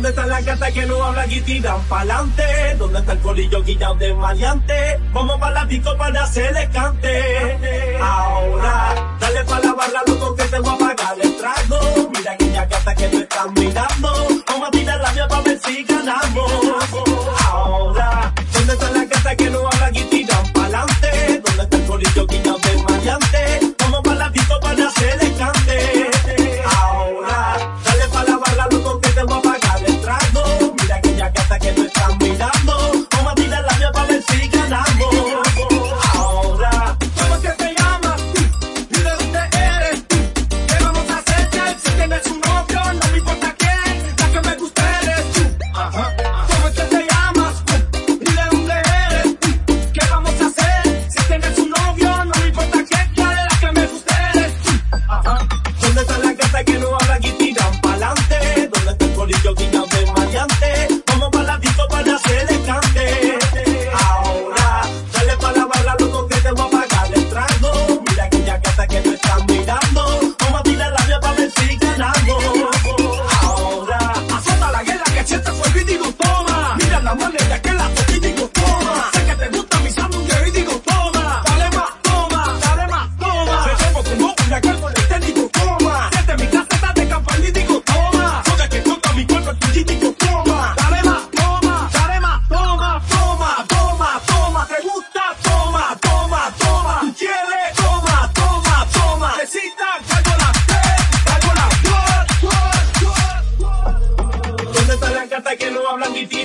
¿Dónde están las gatas que no hablan y tiran pa'lante? ¿Dónde está el colillo guillado de maleante? Vamos para la disco para hacerle cante. Ahora, dale para la hablando y